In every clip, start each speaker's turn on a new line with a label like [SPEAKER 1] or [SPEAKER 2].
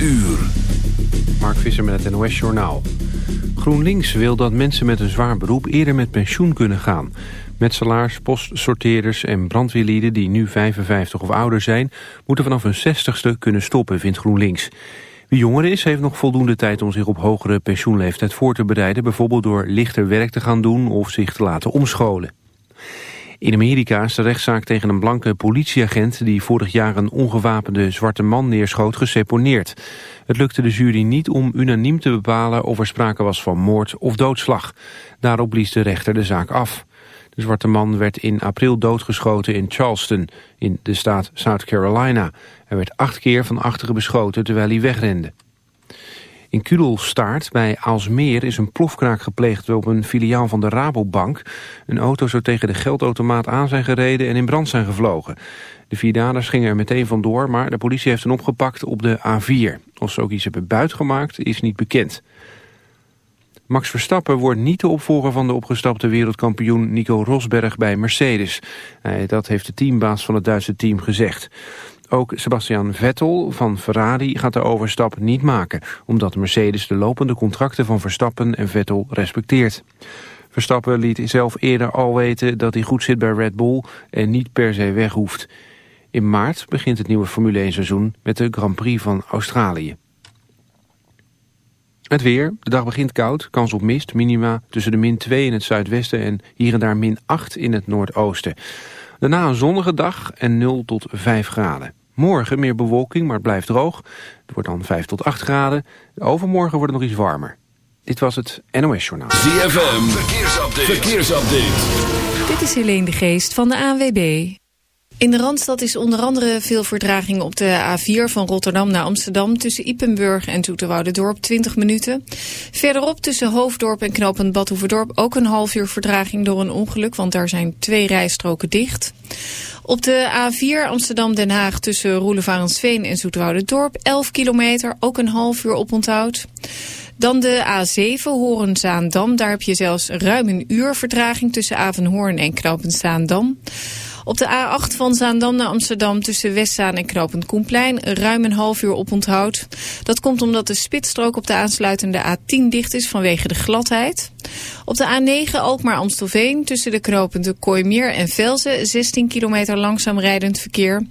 [SPEAKER 1] uur. Mark Visser met het NOS Journaal. GroenLinks wil dat mensen met een zwaar beroep eerder met pensioen kunnen gaan. Metselaars, postsorteerders en brandweerlieden die nu 55 of ouder zijn... moeten vanaf hun 60ste kunnen stoppen, vindt GroenLinks. Wie jonger is, heeft nog voldoende tijd om zich op hogere pensioenleeftijd voor te bereiden... bijvoorbeeld door lichter werk te gaan doen of zich te laten omscholen. In Amerika is de rechtszaak tegen een blanke politieagent... die vorig jaar een ongewapende zwarte man neerschoot geseponeerd. Het lukte de jury niet om unaniem te bepalen... of er sprake was van moord of doodslag. Daarop blies de rechter de zaak af. De zwarte man werd in april doodgeschoten in Charleston... in de staat South Carolina. Hij werd acht keer van achteren beschoten terwijl hij wegrende. In Kudelstaart bij Aalsmeer is een plofkraak gepleegd op een filiaal van de Rabobank. Een auto zou tegen de geldautomaat aan zijn gereden en in brand zijn gevlogen. De vier daders gingen er meteen vandoor, maar de politie heeft hen opgepakt op de A4. Of ze ook iets hebben buitgemaakt is niet bekend. Max Verstappen wordt niet de opvolger van de opgestapte wereldkampioen Nico Rosberg bij Mercedes. Dat heeft de teambaas van het Duitse team gezegd. Ook Sebastian Vettel van Ferrari gaat de overstap niet maken... omdat Mercedes de lopende contracten van Verstappen en Vettel respecteert. Verstappen liet zelf eerder al weten dat hij goed zit bij Red Bull... en niet per se weg hoeft. In maart begint het nieuwe Formule 1 seizoen met de Grand Prix van Australië. Het weer. De dag begint koud. Kans op mist. Minima tussen de min 2 in het zuidwesten en hier en daar min 8 in het noordoosten. Daarna een zonnige dag en 0 tot 5 graden. Morgen meer bewolking, maar het blijft droog. Het wordt dan 5 tot 8 graden. Overmorgen wordt het nog iets warmer. Dit was het NOS Journaal.
[SPEAKER 2] ZFM, verkeersupdate. verkeersupdate.
[SPEAKER 3] Dit is Helene de Geest van de ANWB. In de Randstad is onder andere veel verdraging op de A4 van Rotterdam naar Amsterdam... tussen Ipenburg en Dorp 20 minuten. Verderop tussen Hoofddorp en knooppunt Badhoevedorp ook een half uur verdraging door een ongeluk... want daar zijn twee rijstroken dicht. Op de A4 Amsterdam-Den Haag tussen Roelevarensveen en Dorp 11 kilometer, ook een half uur op onthoud. Dan de A7 Horen-Zaandam, daar heb je zelfs ruim een uur vertraging tussen Avenhoorn en Knopen-Zaandam. Op de A8 van Zaandam naar Amsterdam tussen Westzaan en Knopend Koenplein ruim een half uur op onthoud. Dat komt omdat de spitsstrook op de aansluitende A10 dicht is vanwege de gladheid. Op de A9 Alkmaar-Amstelveen tussen de knooppunten Kooimeer en Velzen 16 kilometer langzaam rijdend verkeer.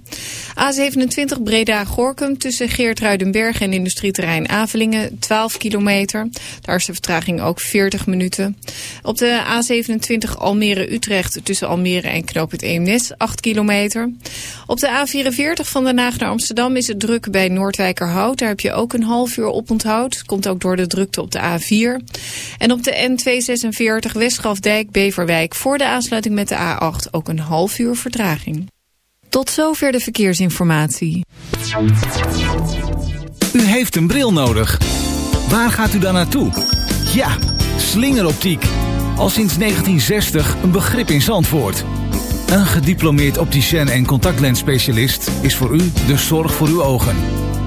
[SPEAKER 3] A27 Breda-Gorkum tussen Geertruidenberg en industrieterrein Avelingen 12 kilometer. Daar is de vertraging ook 40 minuten. Op de A27 Almere-Utrecht tussen Almere en knooppunt Eemnes 8 kilometer. Op de A44 van Den Haag naar Amsterdam is het druk bij Noordwijkerhout. Daar heb je ook een half uur op oponthoud. Komt ook door de drukte op de A4. En op de N2 246 Westgrafdijk-Beverwijk voor de aansluiting met de A8 ook een half uur vertraging. Tot zover de verkeersinformatie.
[SPEAKER 4] U heeft een bril nodig. Waar gaat u dan naartoe? Ja, slingeroptiek. Al sinds 1960 een begrip in Zandvoort. Een gediplomeerd opticien en contactlensspecialist is voor u de zorg voor uw ogen.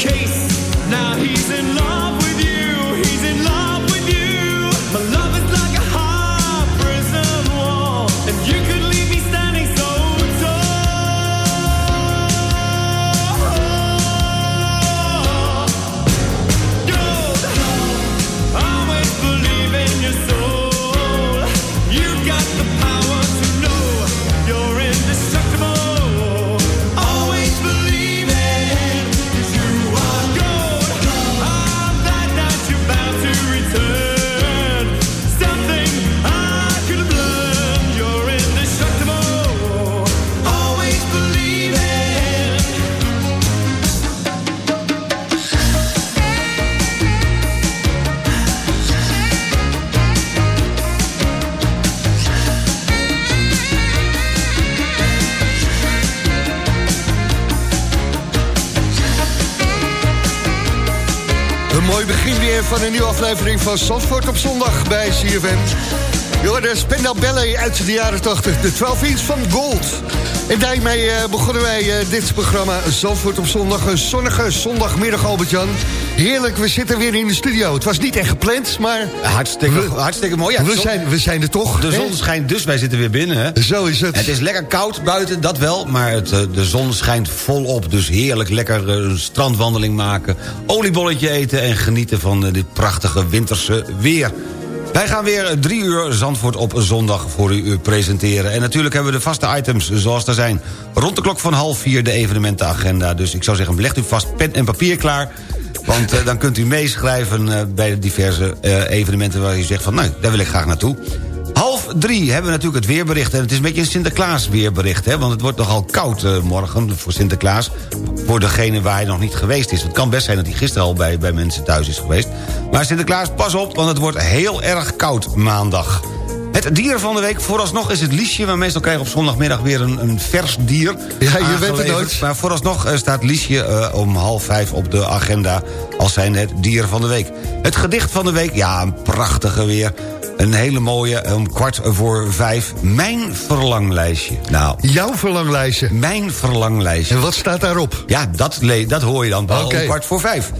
[SPEAKER 5] case.
[SPEAKER 6] Aflevering van Zandvoort op zondag bij CFM. Joh, de Spendal Ballet uit de jaren 80, de 12 inch van Gold. En daarmee eh, begonnen wij eh, dit programma Zandvoort op zondag. Een zonnige zondagmiddag, Albert-Jan. Heerlijk, we zitten weer in de studio. Het was niet echt gepland, maar...
[SPEAKER 7] Hartstikke,
[SPEAKER 6] We-
[SPEAKER 7] hartstikke mooi. Ja,
[SPEAKER 6] we, zijn, we zijn er toch.
[SPEAKER 7] de
[SPEAKER 6] hè?
[SPEAKER 7] zon schijnt dus, wij zitten weer binnen. Hè?
[SPEAKER 6] Zo is het.
[SPEAKER 7] Het is lekker koud buiten, dat wel, maar het, eh, de zon schijnt volop. Dus heerlijk lekker eh, een strandwandeling maken, oliebolletje eten... en genieten van eh, dit prachtige winterse weer. Wij gaan weer drie uur Zandvoort op zondag voor u presenteren. En natuurlijk hebben we de vaste items zoals er zijn. Rond de klok van half vier de evenementenagenda. Dus ik zou zeggen, legt u vast pen en papier klaar... Want eh, dan kunt u meeschrijven eh, bij de diverse eh, evenementen... waar u zegt van, nou, daar wil ik graag naartoe. Half drie hebben we natuurlijk het weerbericht. En het is een beetje een Sinterklaas weerbericht. Hè? Want het wordt nogal koud morgen voor Sinterklaas. Voor degene waar hij nog niet geweest is. Het kan best zijn dat hij gisteren al bij, bij mensen thuis is geweest. Maar Sinterklaas, pas op, want het wordt heel erg koud maandag. Het dier van de week, vooralsnog is het Liesje... maar meestal krijgen we op zondagmiddag weer een, een vers dier
[SPEAKER 6] Ja, je weet het nooit.
[SPEAKER 7] Maar vooralsnog eh, staat Liesje eh, om half vijf op de agenda... als zijn het dier van de week. Het gedicht van de week, ja, een prachtige weer. Een hele mooie, om kwart voor vijf. Mijn verlanglijstje. Nou,
[SPEAKER 6] Jouw verlanglijstje.
[SPEAKER 7] mijn verlanglijstje.
[SPEAKER 6] En wat staat daarop?
[SPEAKER 7] Ja, dat, dat hoor je dan wel om kwart voor vijf.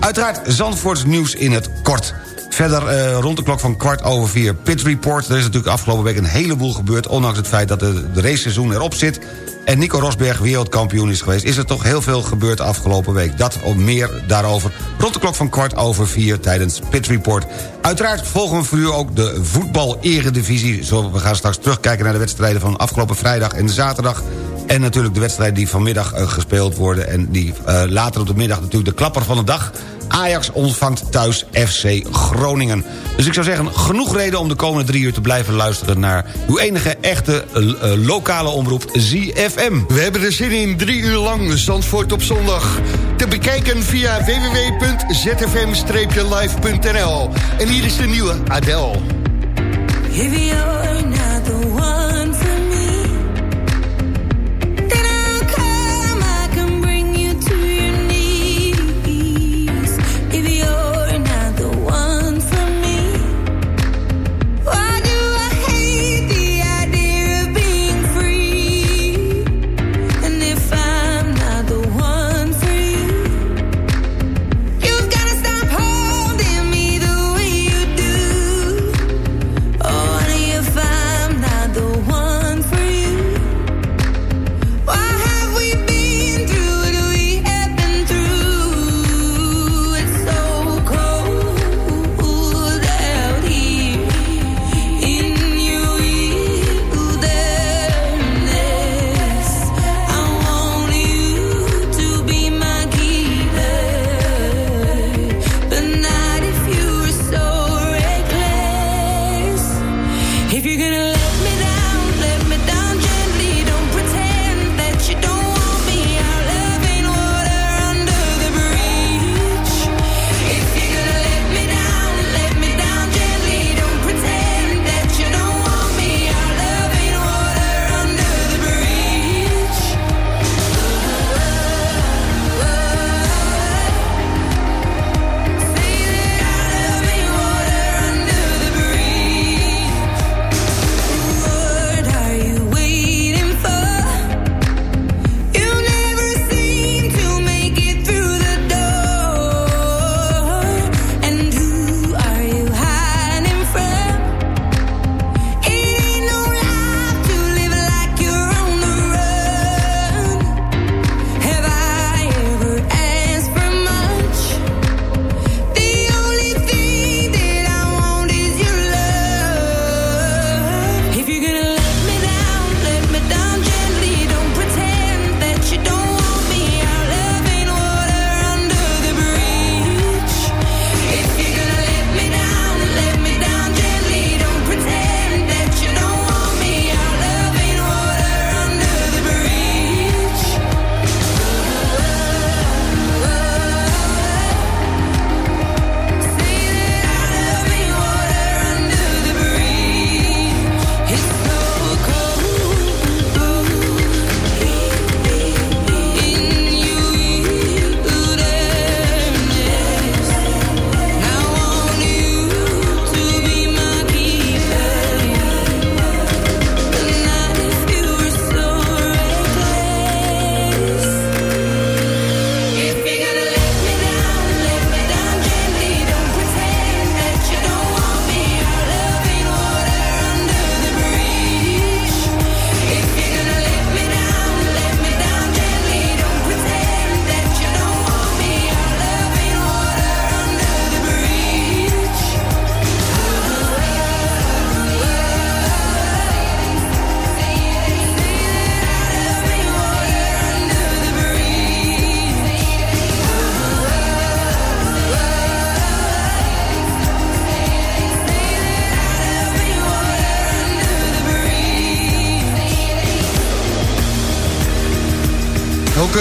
[SPEAKER 7] Uiteraard Zandvoorts nieuws in het kort. Verder eh, rond de klok van kwart over vier Pit Report. Er is natuurlijk afgelopen week een heleboel gebeurd... ondanks het feit dat de raceseizoen erop zit... en Nico Rosberg wereldkampioen is geweest... is er toch heel veel gebeurd afgelopen week. Dat of meer daarover rond de klok van kwart over vier... tijdens Pit Report. Uiteraard volgen we voor u ook de voetbal-eredivisie. We gaan straks terugkijken naar de wedstrijden van afgelopen vrijdag en zaterdag... En natuurlijk de wedstrijden die vanmiddag eh, gespeeld worden... en die eh, later op de middag natuurlijk de klapper van de dag... Ajax ontvangt thuis FC Groningen. Dus ik zou zeggen, genoeg reden om de komende drie uur te blijven luisteren... naar uw enige echte eh, eh, lokale omroep ZFM.
[SPEAKER 6] We hebben er zin in drie uur lang Zandvoort op zondag. Te bekijken via www.zfm-live.nl. En hier is de nieuwe Adele.
[SPEAKER 8] If you're not the one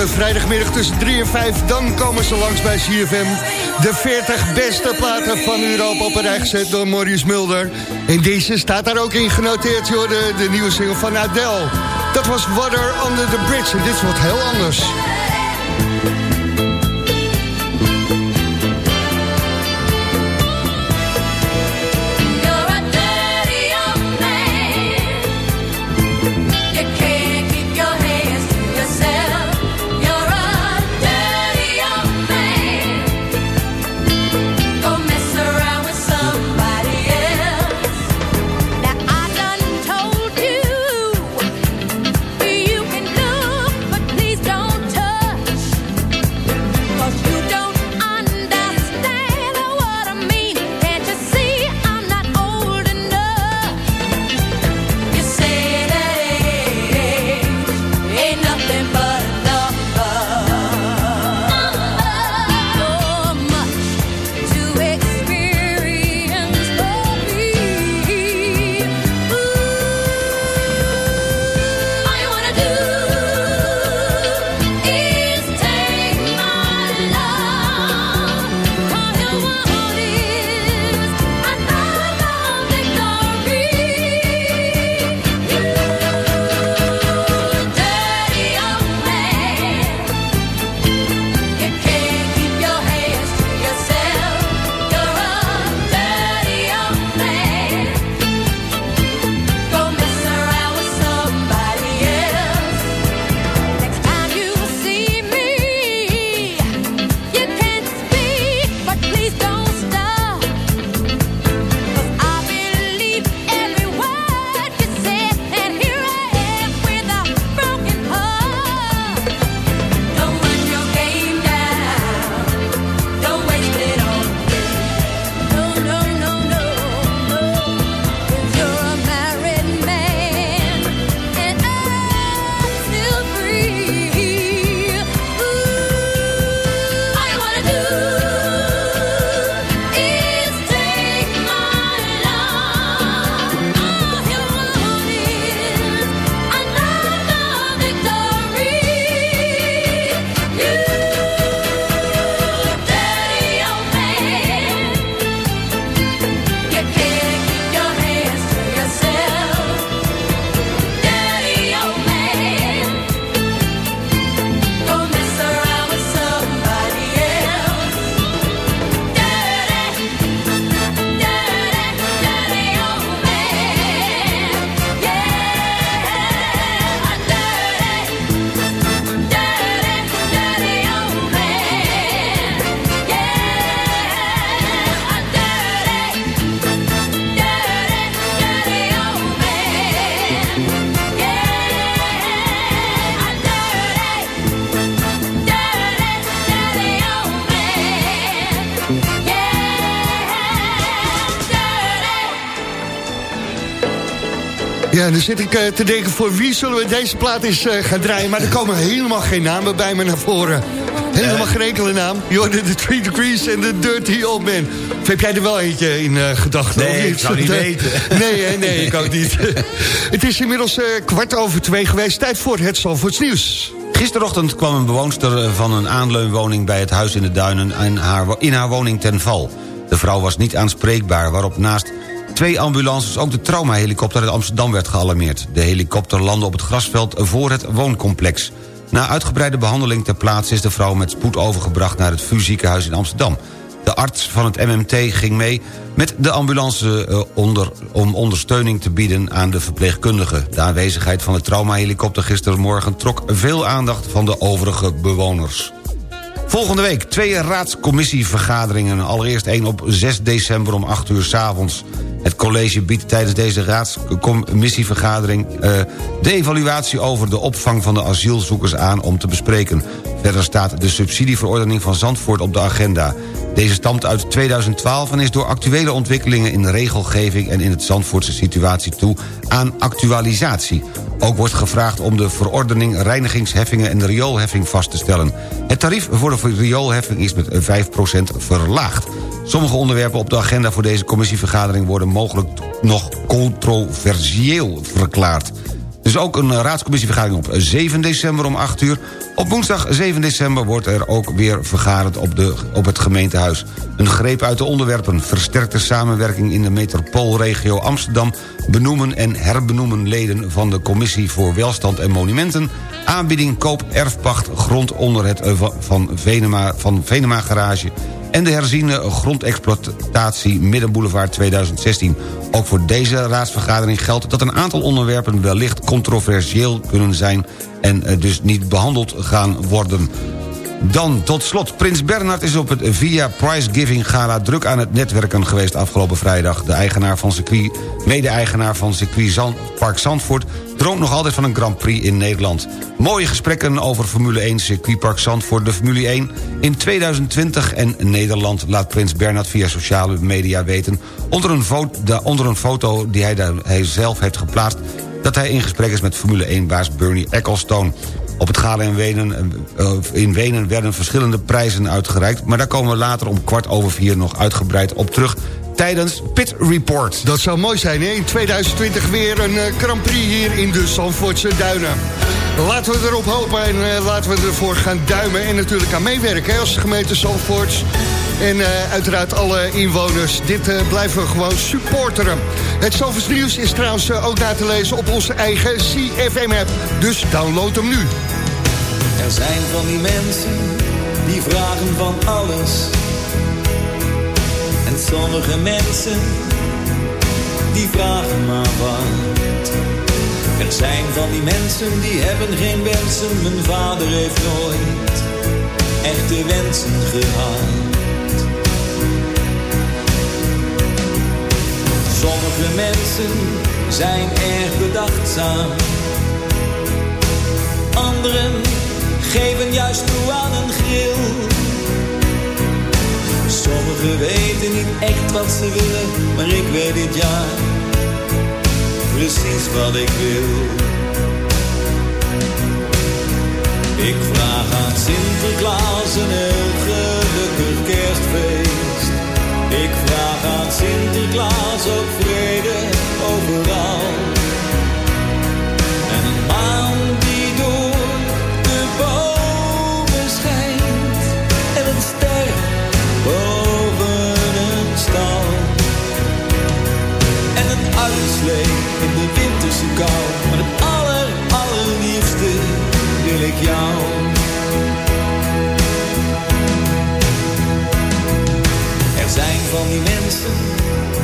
[SPEAKER 9] Vrijdagmiddag tussen 3 en 5, dan komen ze langs bij CFM. De 40 beste platen van Europa op een rij gezet door Maurice Mulder. En deze staat daar ook in genoteerd, de nieuwe single van Adele. Dat was Water Under the Bridge en dit wordt heel anders. Ja, dan zit ik eh, te denken, voor wie zullen we deze plaat eens eh, gaan draaien? Maar er komen helemaal geen namen bij me naar voren. Helemaal geen enkele naam. Hoorde de Three Degrees en de Dirty Old Man. Of heb jij er wel eentje in eh, gedachten?
[SPEAKER 7] Nee, ik zou niet weten.
[SPEAKER 9] Nee, hè, nee, ik ook niet. het is inmiddels kwart over twee geweest. Tijd voor het Zalvoorts nieuws.
[SPEAKER 7] Gisterochtend kwam een bewoonster van een aanleunwoning bij het huis in de Duinen in haar, in haar woning ten val. De vrouw was niet aanspreekbaar, waarop naast twee ambulances ook de traumahelikopter uit Amsterdam werd gealarmeerd. De helikopter landde op het grasveld voor het wooncomplex. Na uitgebreide behandeling ter plaatse is de vrouw met spoed overgebracht naar het VU ziekenhuis in Amsterdam. De arts van het MMT ging mee met de ambulance eh, onder, om ondersteuning te bieden aan de verpleegkundigen. De aanwezigheid van de traumahelikopter gistermorgen trok veel aandacht van de overige bewoners. Volgende week twee raadscommissievergaderingen. Allereerst één op 6 december om 8 uur s avonds. Het college biedt tijdens deze raadscommissievergadering... eh, de evaluatie over de opvang van de asielzoekers aan om te bespreken. Verder staat de subsidieverordening van Zandvoort op de agenda. Deze stamt uit 2012 en is door actuele ontwikkelingen in regelgeving... en in het Zandvoortse situatie toe aan actualisatie. Ook wordt gevraagd om de verordening reinigingsheffingen en rioolheffing vast te stellen. Het tarief voor de rioolheffing is met 5% verlaagd. Sommige onderwerpen op de agenda voor deze commissievergadering... worden mogelijk nog controversieel verklaard. Dus ook een eh, raadscommissievergadering op 7 december om 8 uur. Op woensdag 7 december wordt er ook weer vergaderd op, de, op het gemeentehuis. Een greep uit de onderwerpen, versterkte samenwerking in de metropoolregio Amsterdam... benoemen en herbenoemen leden van de Commissie voor Welstand en Monumenten... aanbieding koop erfpacht grond onder het eh, van Venema, van Venema Garage en de herziene grondexploitatie Middenboulevard 2016. Ook voor deze raadsvergadering geldt dat een aantal onderwerpen wellicht controversieel kunnen zijn en eh, dus niet behandeld gaan worden. Dan tot slot, Prins Bernhard is op het Via Prize Giving Gala... druk aan het netwerken geweest afgelopen vrijdag. De eigenaar van circuit, mede-eigenaar van circuit Park Zandvoort... droomt nog altijd van een Grand Prix in Nederland. Mooie gesprekken over Formule 1 circuitpark Zandvoort, de Formule 1... in 2020 en Nederland laat Prins Bernhard via sociale media weten... onder een, foto, onder een foto die hij, hij zelf heeft geplaatst... dat hij in gesprek is met Formule 1-baas Bernie Ecclestone... Op het gala in Wenen, in werden verschillende prijzen uitgereikt... maar daar komen we later om kwart over vier nog uitgebreid op terug tijdens Pit Report.
[SPEAKER 6] Dat zou mooi zijn, hè? In 2020 weer een uh, Grand Prix hier in de Zandvoortse Duinen. Laten we erop hopen en uh, laten we ervoor gaan duimen... en natuurlijk aan meewerken hè, als de gemeente Zandvoort... En uh, uiteraard alle inwoners. Dit uh, blijven we gewoon supporteren. Het Zalvers Nieuws is trouwens uh, ook na te lezen op onze eigen CFM-app. Dus download hem nu.
[SPEAKER 10] Er zijn van die mensen die vragen van alles. En sommige mensen die vragen maar wat. Er zijn van die mensen die hebben geen wensen. Mijn vader heeft nooit echte wensen gehad. Sommige mensen zijn erg bedachtzaam. Anderen geven juist toe aan een grill. Sommigen weten niet echt wat ze willen, maar ik weet dit jaar precies wat ik wil. Ik vraag aan Sinterklaas een heel. Ik vraag aan Sinterklaas ook vrede overal.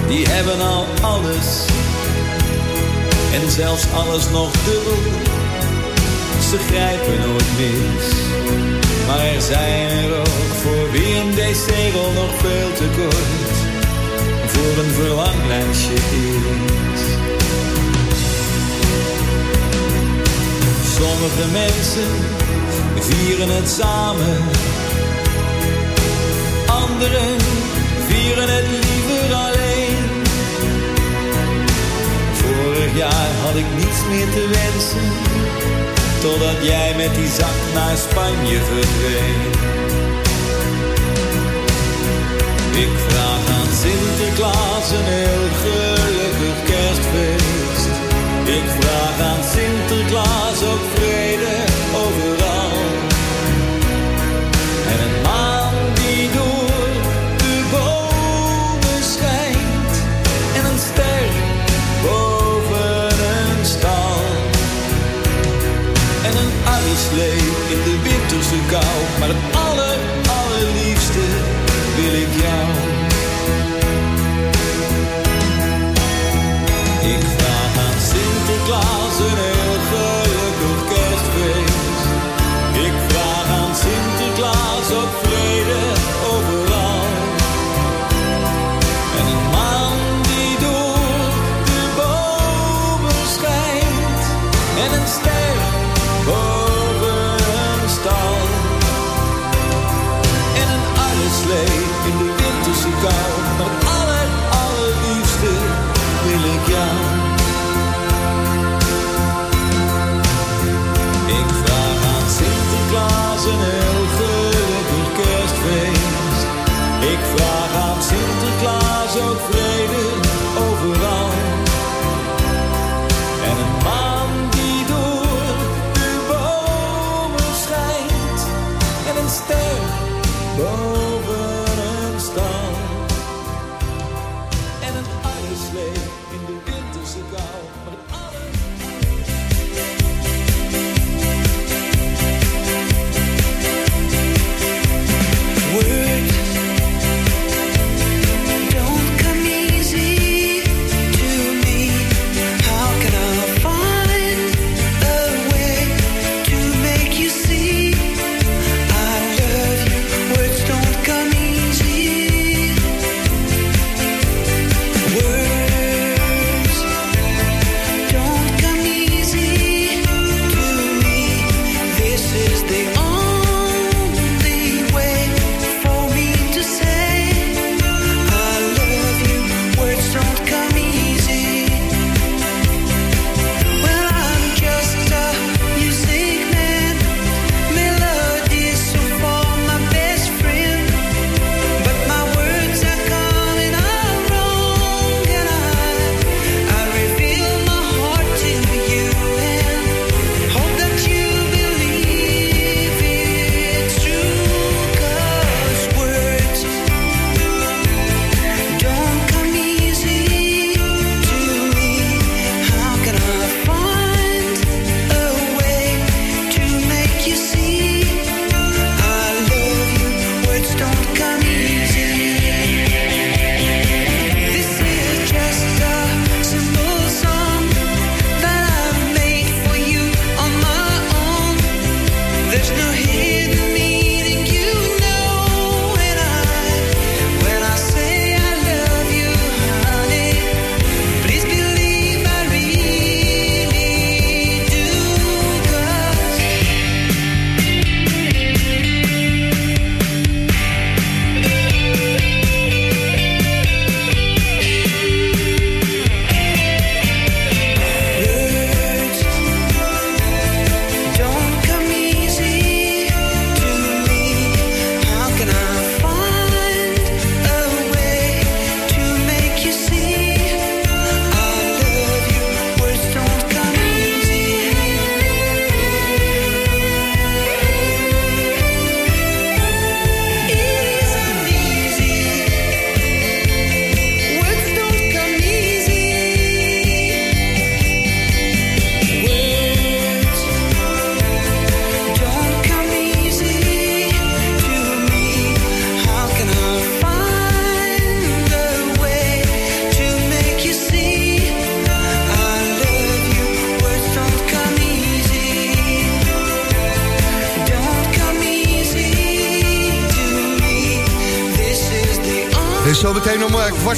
[SPEAKER 10] Die hebben al alles. En zelfs alles nog dubbel. Ze grijpen nooit mis. Maar er zijn er ook voor wie een DC-rol nog veel te kort. Voor een verlanglijstje is. Sommige mensen vieren het samen. Anderen vieren het liever Jaar had ik niets meer te wensen. Totdat jij met die zak naar Spanje verdween. Ik vraag aan Sinterklaas een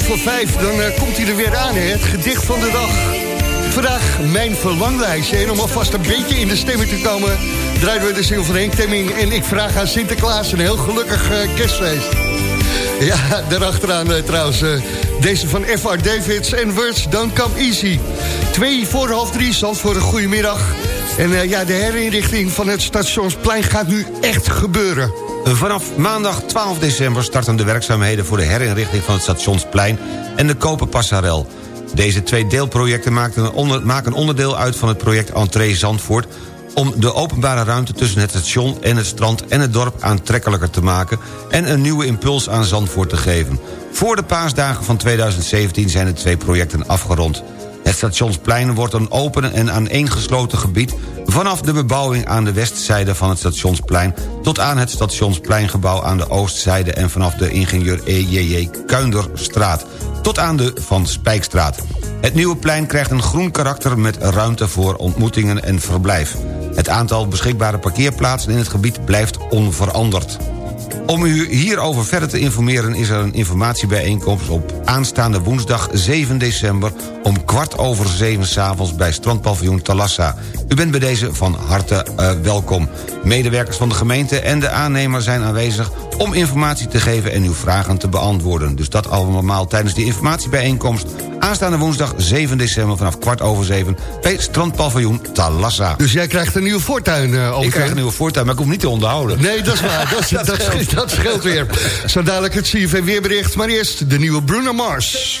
[SPEAKER 6] voor vijf, dan eh, komt hij er weer aan, hè? het gedicht van de dag. Vandaag mijn verlanglijstje. En om alvast een beetje in de stemming te komen... draaien we de single van Henk Temming. En ik vraag aan Sinterklaas een heel gelukkig eh, kerstfeest. Ja, daarachteraan eh, trouwens. deze van F.R. Davids en Words Don't Come Easy. Twee voor half drie, zand voor een goede middag. En ja, de herinrichting van het Stationsplein gaat nu echt gebeuren.
[SPEAKER 7] Vanaf maandag 12 december starten de werkzaamheden... voor de herinrichting van het Stationsplein en de Koperpassarel. Deze twee deelprojecten maken onder- maken onderdeel uit van het project Entree Zandvoort... om de openbare ruimte tussen het station en het strand en het dorp aantrekkelijker te maken... en een nieuwe impuls aan Zandvoort te geven. Voor de paasdagen van 2017 zijn de twee projecten afgerond. Het stationsplein wordt een open en aaneengesloten gebied... vanaf de bebouwing aan de westzijde van het stationsplein... tot aan het stationspleingebouw aan de oostzijde... en vanaf de ingenieur E.J.J. Kuinderstraat tot aan de Van Spijkstraat. Het nieuwe plein krijgt een groen karakter met ruimte voor ontmoetingen en verblijf. Het aantal beschikbare parkeerplaatsen in het gebied blijft onveranderd. Om u hierover verder te informeren is er een informatiebijeenkomst op aanstaande woensdag 7 december om kwart over zeven s'avonds bij strandpaviljoen Talassa. U bent bij deze van harte eh, welkom. Medewerkers van de gemeente en de aannemer zijn aanwezig om informatie te geven en uw vragen te beantwoorden. Dus dat allemaal tijdens die informatiebijeenkomst aanstaande woensdag 7 december vanaf kwart over zeven bij strandpaviljoen Talassa.
[SPEAKER 6] Dus jij krijgt een nieuwe fortuin, eh
[SPEAKER 7] Ik krijg een nieuwe voortuin, maar ik hoef niet te onderhouden.
[SPEAKER 6] Nee, dat is waar. Dat, dat, dat, scheelt, dat scheelt weer. Zo dadelijk het CFM weerbericht. Maar eerst de nieuwe Bruno Mars.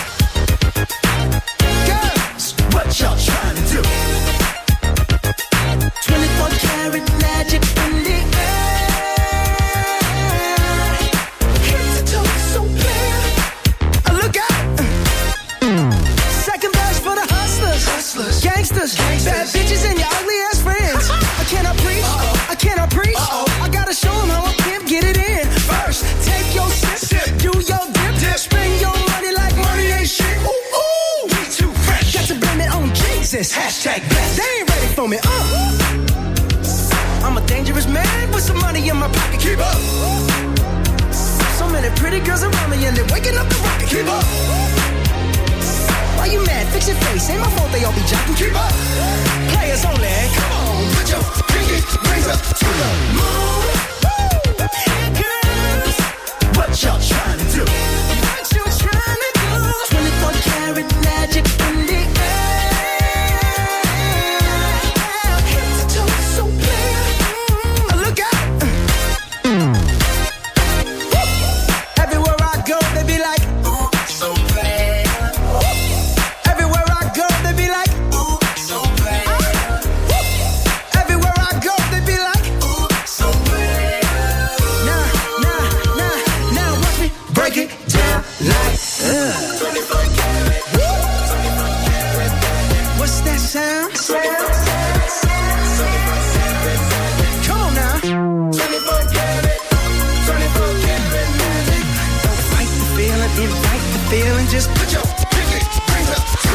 [SPEAKER 11] Invite the feeling. Just put your pinky rings up to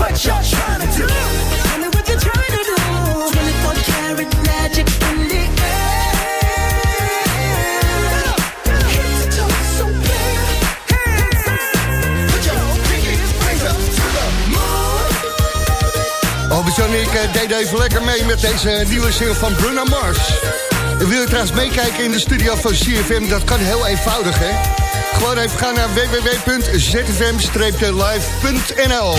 [SPEAKER 11] what trying to do? What you're trying to do. 24 karat magic in the air. So. Put
[SPEAKER 6] en ik eh, even lekker mee met deze nieuwe single van Bruno Mars. En wil je trouwens meekijken in de studio van CFM? Dat kan heel eenvoudig, hè? Gewoon even gaan naar www.zfm-live.nl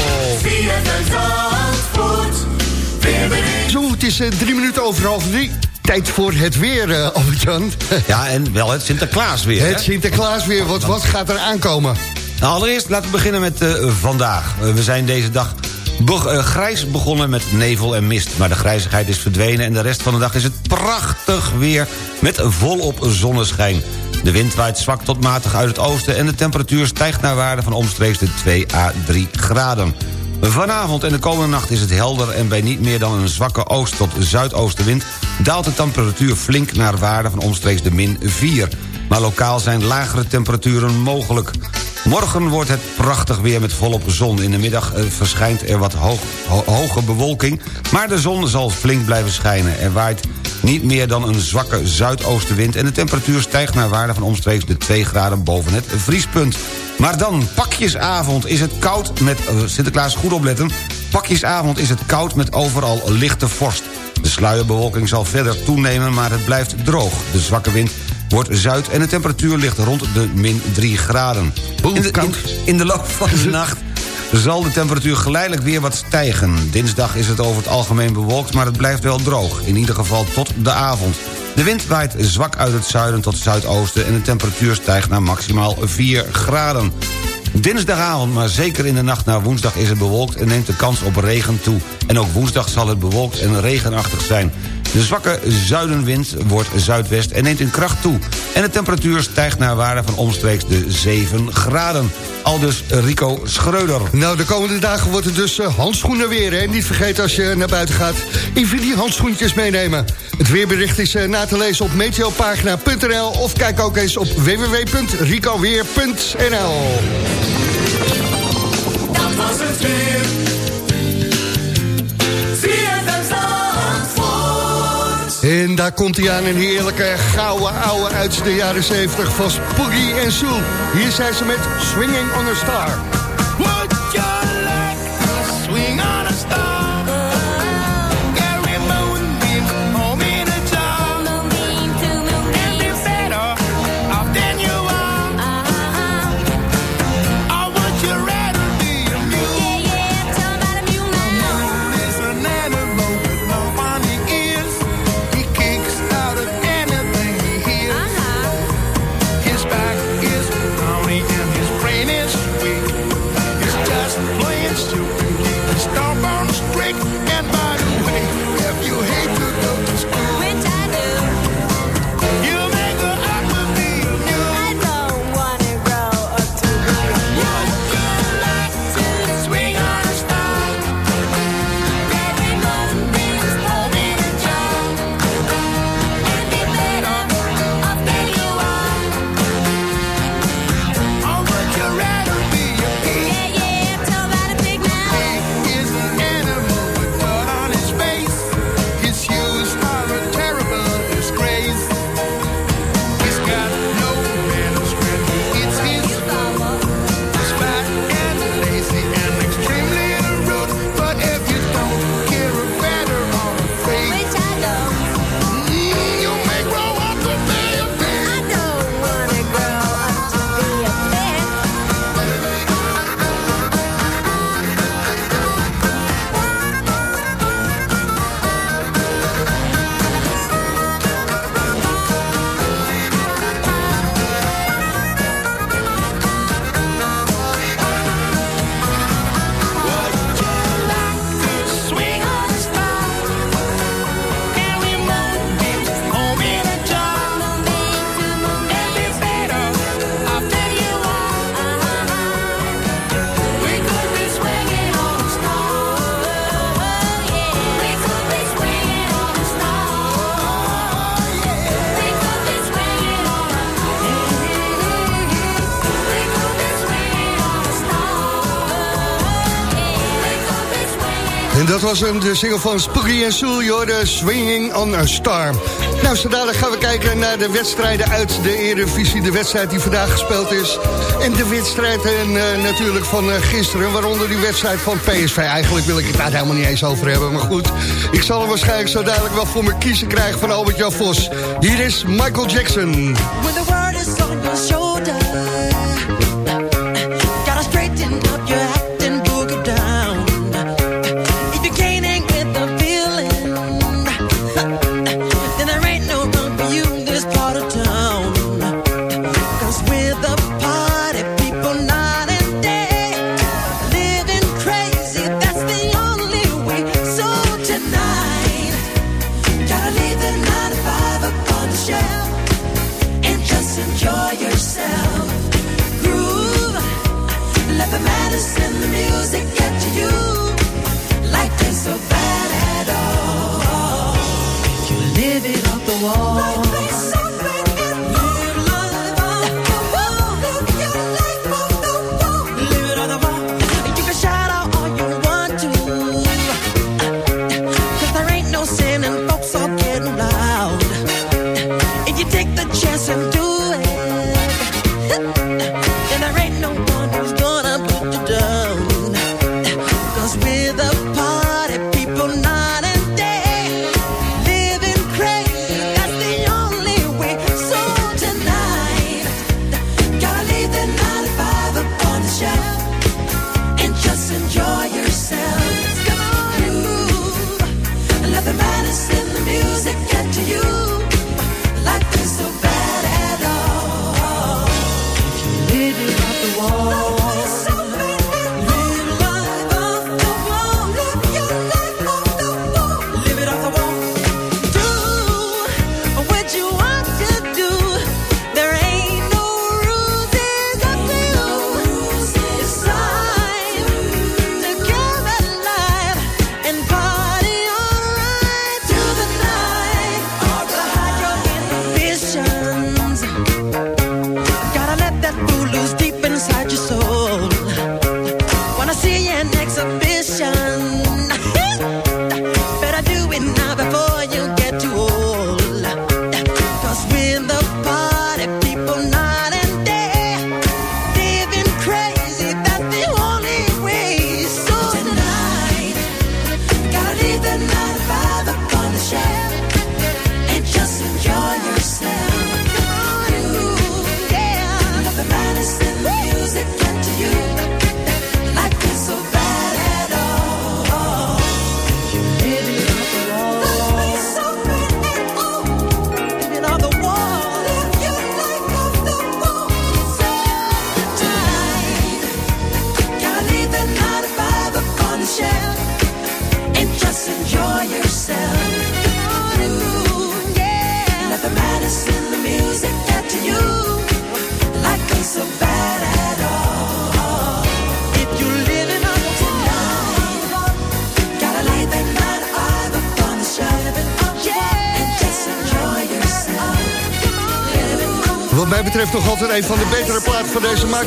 [SPEAKER 6] Zo, het is eh, drie minuten over half drie. Tijd voor het weer, eh, Albert-Jan.
[SPEAKER 7] Ja, en wel het Sinterklaas weer.
[SPEAKER 6] Het Sinterklaas weer, wat, wat gaat er aankomen?
[SPEAKER 7] Nou, allereerst laten we beginnen met eh, vandaag. We zijn deze dag eh, grijs begonnen met nevel en mist. Maar de grijzigheid is verdwenen en de rest van de dag is het prachtig weer... met volop zonneschijn. De wind waait zwak tot matig uit het oosten... en de temperatuur stijgt naar waarde van omstreeks de 2 à 3 graden. Vanavond en de komende nacht is het helder... en bij niet meer dan een zwakke oost- tot zuidoostenwind... daalt de temperatuur flink naar waarde van omstreeks de min 4. Maar lokaal zijn lagere temperaturen mogelijk. Morgen wordt het prachtig weer met volop zon. In de middag eh, verschijnt er wat hoge bewolking... maar de zon zal flink blijven schijnen. Er waait niet meer dan een zwakke zuidoostenwind... en de temperatuur stijgt naar waarde van omstreeks de 2 graden boven het vriespunt. Maar dan, pakjesavond is het koud met... eh, Sinterklaas, goed opletten. Pakjesavond is het koud met overal lichte vorst. De sluierbewolking zal verder toenemen, maar het blijft droog. De zwakke wind wordt zuid en de temperatuur ligt rond de min 3 graden. In de, in, in de loop van de nacht zal de temperatuur geleidelijk weer wat stijgen. Dinsdag is het over het algemeen bewolkt, maar het blijft wel droog. In ieder geval tot de avond. De wind waait zwak uit het zuiden tot zuidoosten... en de temperatuur stijgt naar maximaal 4 graden. Dinsdagavond, maar zeker in de nacht naar woensdag is het bewolkt... en neemt de kans op regen toe. En ook woensdag zal het bewolkt en regenachtig zijn. De zwakke zuidenwind wordt zuidwest en neemt in kracht toe. En de temperatuur stijgt naar waarde van omstreeks de 7 graden. Aldus Rico Schreuder.
[SPEAKER 6] Nou, de komende dagen wordt het dus eh, handschoenen weer. Hè? Niet vergeten als je naar buiten gaat, even die handschoentjes meenemen. Het weerbericht is eh, na te lezen op meteopagina.nl... of kijk ook eens op www.ricoweer.nl.
[SPEAKER 5] Dat was het weer.
[SPEAKER 6] Daar komt hij aan, een heerlijke gouden ouwe uit de jaren 70 van Spooky en Sue. Hier zijn ze met Swinging on a Star.
[SPEAKER 12] Was hem, de single van Spooky en Soul, de Swinging on a Star. Nou, zo gaan we kijken naar de wedstrijden uit de Eredivisie. De wedstrijd die vandaag gespeeld is. En de wedstrijd en, eh, natuurlijk van eh, gisteren, waaronder die wedstrijd van PSV. Eigenlijk wil ik het daar helemaal niet eens over hebben, maar goed. Ik zal hem waarschijnlijk zo dadelijk wel voor me kiezen krijgen van Albert-Jan Vos. Hier is Michael Jackson.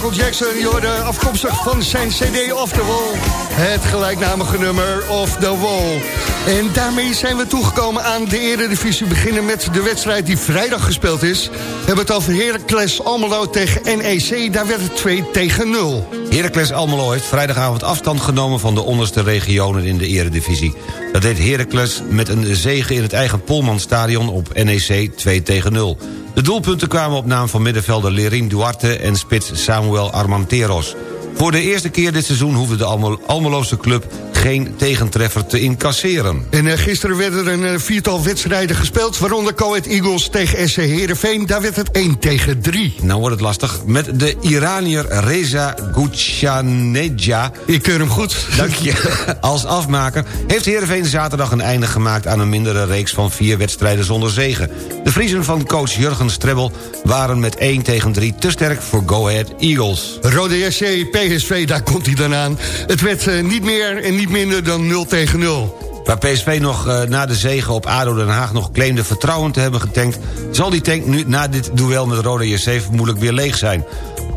[SPEAKER 12] Michael Jackson. Hoorde afkomstig van zijn cd Off the Wall. Het gelijknamige nummer Off the Wall. En daarmee zijn we toegekomen aan de eredivisie. Beginnen met de wedstrijd die vrijdag gespeeld is. We hebben het over Heracles Almelo tegen NEC. Daar werd het 2 tegen 0.
[SPEAKER 7] Heracles Almelo heeft vrijdagavond afstand genomen... van de onderste regionen in de eredivisie. Dat deed Heracles met een zege in het eigen Polmanstadion op NEC 2 tegen 0. De doelpunten kwamen op naam van middenvelder Lerin Duarte... en spits Samuel Armanteros. Voor de eerste keer dit seizoen hoefde de Almelo- Almeloze club... geen tegentreffer te incasseren.
[SPEAKER 12] En eh, gisteren werden er een eh, viertal wedstrijden gespeeld... waaronder Coed Eagles tegen SC Heerenveen. Daar werd het 1 tegen 3.
[SPEAKER 7] Nou wordt het lastig. Met de Iranier Reza Guchaneja...
[SPEAKER 12] Ik keur hem goed.
[SPEAKER 7] Dank je. Als afmaker heeft Heerenveen zaterdag een einde gemaakt... aan een mindere reeks van vier wedstrijden zonder zegen. De Vriezen van coach Jurgen Strebbel waren met 1 tegen 3 te sterk voor Go Ahead Eagles.
[SPEAKER 12] Rode SC, PSV, daar komt hij dan aan. Het werd eh, niet meer en niet minder dan 0 tegen 0.
[SPEAKER 7] Waar PSV nog eh, na de zege op ADO Den Haag nog claimde vertrouwen te hebben getankt... zal die tank nu na dit duel met Rode JC vermoedelijk weer leeg zijn.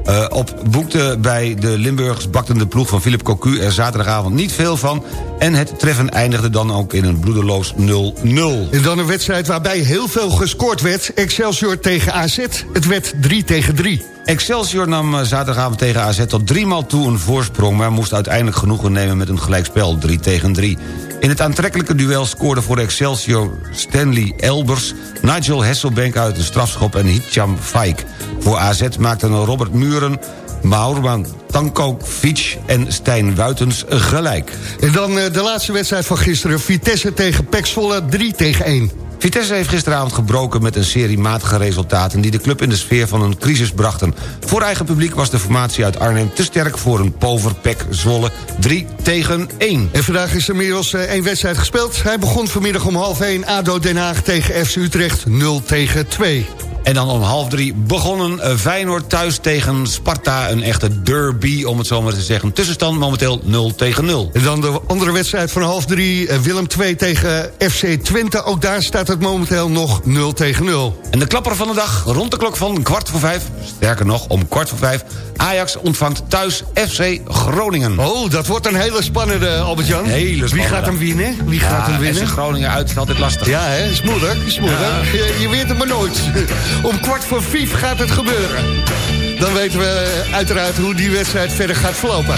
[SPEAKER 7] Eh, op boekte bij de Limburgs bakten de ploeg van Philip Cocu er zaterdagavond niet veel van... en het treffen eindigde dan ook in een bloedeloos 0-0.
[SPEAKER 6] En dan een wedstrijd waarbij heel veel gescoord werd. Excelsior tegen AZ. Het werd 3 tegen 3.
[SPEAKER 7] Excelsior nam eh, zaterdagavond tegen AZ tot driemaal toe een voorsprong... maar moest uiteindelijk genoegen nemen met een gelijkspel, 3 tegen 3. In het aantrekkelijke duel scoorde voor Excelsior Stanley Elbers... Nigel Hesselbank uit de strafschop en Hicham Faik. Voor AZ maakten Robert Muren, Maurman Tankovic en Stijn Wuitens gelijk.
[SPEAKER 6] En dan eh, de laatste wedstrijd van gisteren. Vitesse tegen Pek Zwolle 3 tegen 1.
[SPEAKER 7] Vitesse heeft gisteravond gebroken met een serie matige resultaten... die de club in de sfeer van een crisis brachten. Voor eigen publiek was de formatie uit Arnhem te sterk... voor een pover Pek Zwolle 3 tegen 1.
[SPEAKER 6] En vandaag is er inmiddels eh, één wedstrijd gespeeld. Hij begon vanmiddag om half 1. ADO Den Haag tegen FC Utrecht 0 tegen 2.
[SPEAKER 7] En dan om half drie begonnen eh, Feyenoord thuis tegen Sparta. Een echte derby, om het zo maar te zeggen. Tussenstand momenteel 0 tegen 0.
[SPEAKER 6] En dan de andere wedstrijd van half 3. eh, Willem 2 tegen FC Twente. Ook daar staat het momenteel nog 0 tegen 0.
[SPEAKER 7] En de klapper van de dag rond de klok van kwart voor vijf. Sterker nog, om kwart voor vijf. Ajax ontvangt thuis FC Groningen.
[SPEAKER 6] Oh, dat wordt een hele spannende, Albert-Jan.
[SPEAKER 7] Hele
[SPEAKER 6] Wie
[SPEAKER 7] spannende
[SPEAKER 6] gaat hem winnen? Wie gaat
[SPEAKER 7] Ja,
[SPEAKER 6] hem winnen?
[SPEAKER 7] FC Groningen uit is altijd lastig.
[SPEAKER 6] Ja, hè? is moeilijk, is moeilijk. Je, je weet het maar nooit. Om kwart voor vijf gaat het gebeuren. Dan weten we uiteraard hoe die wedstrijd verder gaat verlopen.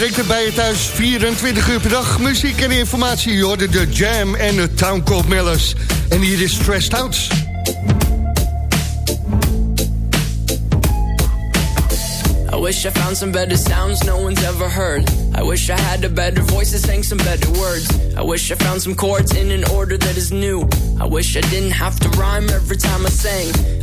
[SPEAKER 6] Het bij je thuis 24 uur per dag. Muziek en informatie. Je hoorde de Jam en de Town Called Mellers. En hier is Stressed Out.
[SPEAKER 13] I wish I found some better sounds no one's ever heard. I wish I had a better voice that sang some better words. I wish I found some chords in an order that is new. I wish I didn't have to rhyme every time I sang.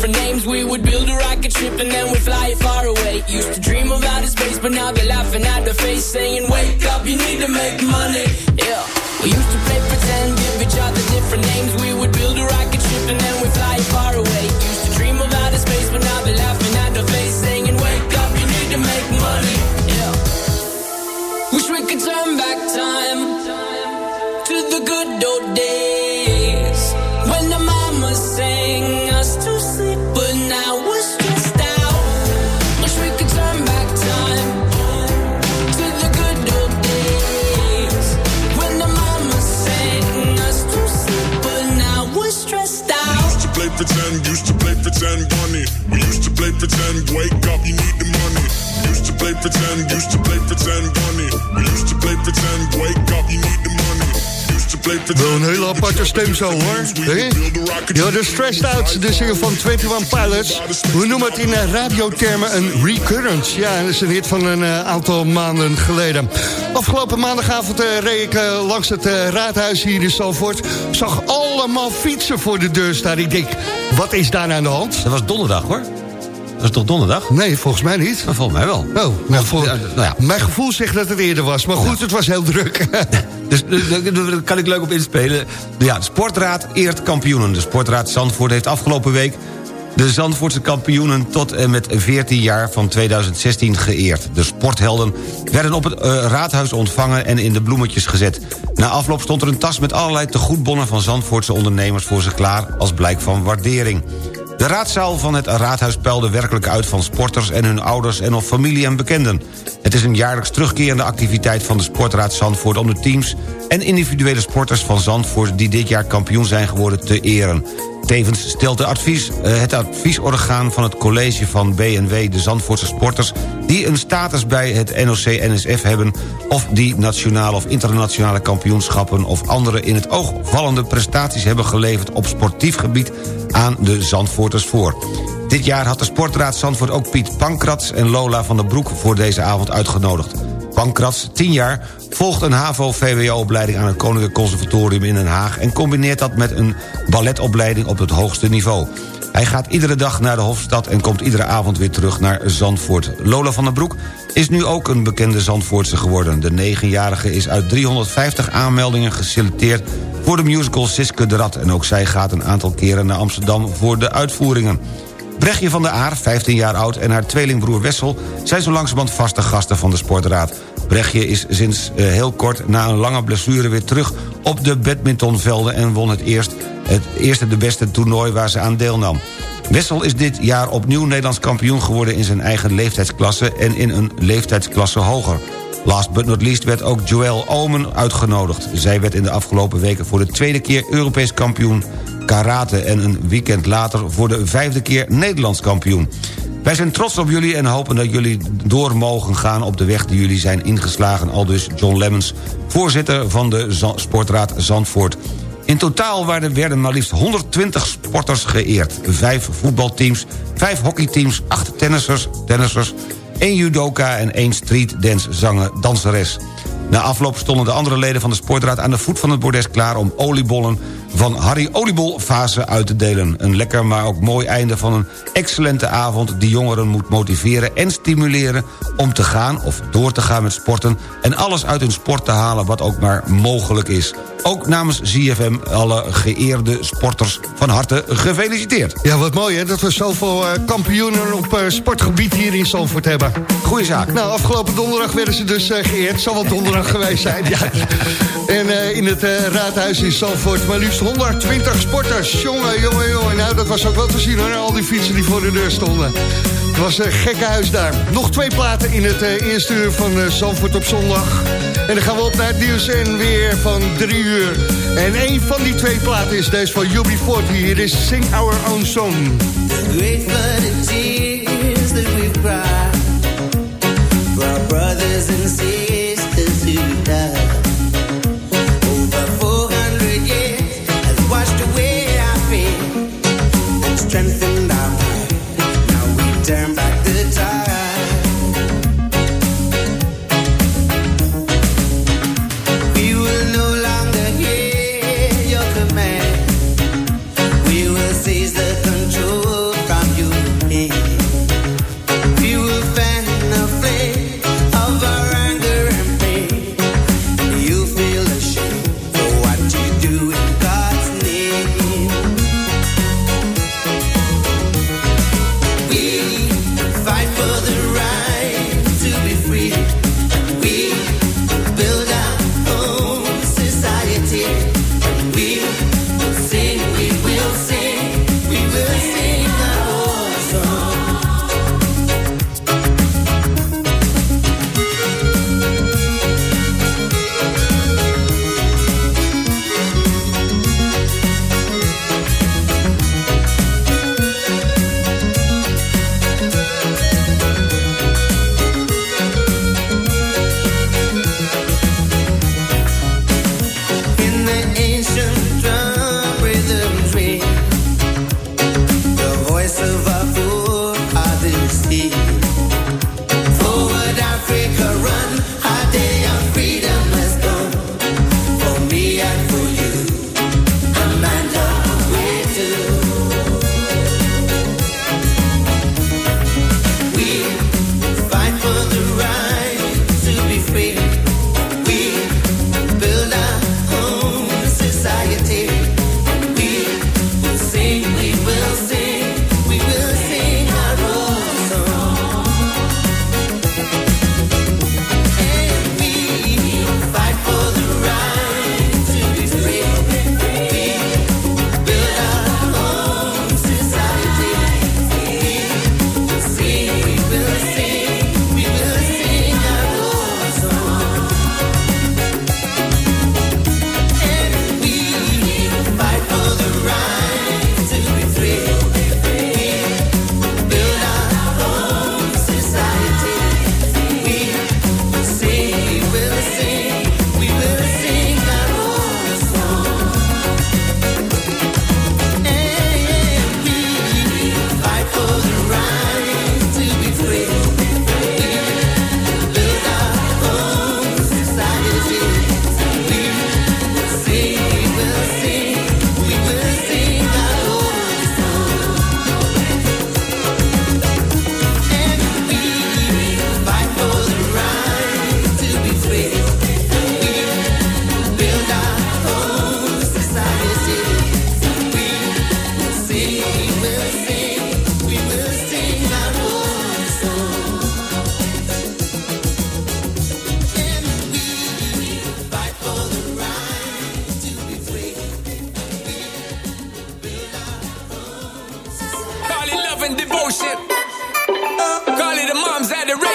[SPEAKER 13] different names. We would build a rocket ship and then we'd fly it far away. Used to dream of outer space, but now they're laughing at the face, saying, Wake up, you need to make money. Yeah. We used to play pretend, give each other different names. We would build a rocket ship and then
[SPEAKER 14] pretend, used to play pretend, bunny. We used to play pretend, wake up, you need the money. Used to play pretend.
[SPEAKER 6] Wel een hele aparte stem zo hoor. Hè? Ja, de Stressed Out, de zinger van 21 Pilots. We noemen het in eh, radiothermen een recurrence. Ja, dat is een hit van een eh, aantal maanden geleden. Afgelopen maandagavond eh, reed ik langs het eh, raadhuis hier in Zalvoort. Zag allemaal fietsen voor de deur staan. Ik denk, wat is daar aan de hand?
[SPEAKER 7] Dat was donderdag hoor. Dat is toch donderdag?
[SPEAKER 6] Nee, volgens mij niet.
[SPEAKER 7] Maar volgens mij wel.
[SPEAKER 6] Oh, nou, vol-
[SPEAKER 7] nou ja.
[SPEAKER 6] Mijn gevoel zegt dat het eerder was. Maar goed, het was heel druk.
[SPEAKER 7] Dus daar daar kan ik leuk op inspelen. Ja, de Sportraad eert kampioenen. De Sportraad Zandvoort heeft afgelopen week... de Zandvoortse kampioenen tot en met 14 jaar van 2016 geëerd. De sporthelden werden op het eh, raadhuis ontvangen en in de bloemetjes gezet. Na afloop stond er een tas met allerlei tegoedbonnen... van Zandvoortse ondernemers voor ze klaar als blijk van waardering. De raadzaal van het raadhuis peilde werkelijk uit van sporters... en hun ouders en of familie en bekenden. Het is een jaarlijks terugkerende activiteit van de Sportraad Zandvoort... om de teams en individuele sporters van Zandvoort... die dit jaar kampioen zijn geworden, te eren. Tevens stelt de advies, eh, het adviesorgaan van het college van BNW... de Zandvoortse sporters die een status bij het NOC-NSF hebben... of die nationale of internationale kampioenschappen... of andere in het oog vallende prestaties hebben geleverd... op sportief gebied aan de Zandvoorters voor. Dit jaar had de Sportraad Zandvoort ook Piet Pankrats en Lola van der Broek... voor deze avond uitgenodigd. Pankrats, 10 jaar, volgt een HAVO-VWO-opleiding... aan het Koninklijk Conservatorium in Den Haag... en combineert dat met een balletopleiding op het hoogste niveau. Hij gaat iedere dag naar de Hofstad en komt iedere avond weer terug naar Zandvoort. Lola van der Broek is nu ook een bekende Zandvoortse geworden. De negenjarige is uit 350 aanmeldingen geselecteerd voor de musical Siske de Rat... en ook zij gaat een aantal keren naar Amsterdam voor de uitvoeringen. Brechtje van der Aar, 15 jaar oud, en haar tweelingbroer Wessel... zijn zo langzamerhand vaste gasten van de Sportraad. Brechtje is sinds eh, heel kort na een lange blessure weer terug op de badmintonvelden... en won het, eerst, het eerste de beste toernooi waar ze aan deelnam. Wessel is dit jaar opnieuw Nederlands kampioen geworden... in zijn eigen leeftijdsklasse en in een leeftijdsklasse hoger. Last but not least werd ook Joël Omen uitgenodigd. Zij werd in de afgelopen weken voor de tweede keer Europees kampioen karate... en een weekend later voor de vijfde keer Nederlands kampioen. Wij zijn trots op jullie en hopen dat jullie door mogen gaan... op de weg die jullie zijn ingeslagen, aldus John Lemmens... voorzitter van de Sportraad Zandvoort. In totaal werden maar liefst 120 sporters geëerd. Vijf voetbalteams, vijf hockeyteams, acht tennissers, tennissers... één judoka en één streetdance zanger danseres. Na afloop stonden de andere leden van de sportraad aan de voet van het bordes klaar... om oliebollen van Harry Oliebol fase uit te delen. Een lekker maar ook mooi einde van een excellente avond... die jongeren moet motiveren en stimuleren om te gaan of door te gaan met sporten... en alles uit hun sport te halen wat ook maar mogelijk is. Ook namens ZFM alle geëerde sporters van harte gefeliciteerd.
[SPEAKER 6] Ja, wat mooi hè, dat we zoveel eh, kampioenen op eh, sportgebied hier in Zandvoort hebben.
[SPEAKER 7] Goeie zaak.
[SPEAKER 6] Nou, afgelopen donderdag werden ze dus eh, geëerd. Het zal wel donderdag geweest zijn, ja. En in het raadhuis in Zandvoort maar liefst 120 sporters. Jongen, jongen, jongen. Nou, dat was ook wel te zien hoor, al die fietsen die voor de deur stonden. Het was een gekke huis daar. Nog twee platen in het eh, eerste uur van eh, Zandvoort op zondag. En dan gaan we op naar het nieuws en weer van drie uur. En een van die twee platen is deze van UB40. Hier is Sing Our Own Song.
[SPEAKER 15] Great flooded tears that we've cried for our brothers and sisters who died. And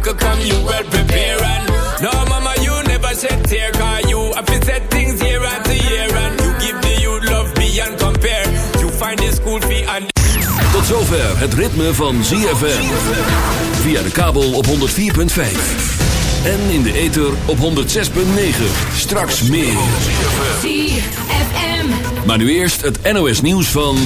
[SPEAKER 2] obstacle come, you well prepare. And no, mama, you never shed tear. Cause you have to set things year after year. And you give the youth love beyond compare. You find the school fee and
[SPEAKER 16] Tot zover het ritme van ZFM. Via de kabel op 104.5. En in de ether op 106.9. Straks meer.
[SPEAKER 17] ZFM.
[SPEAKER 16] Maar nu eerst het NOS nieuws van...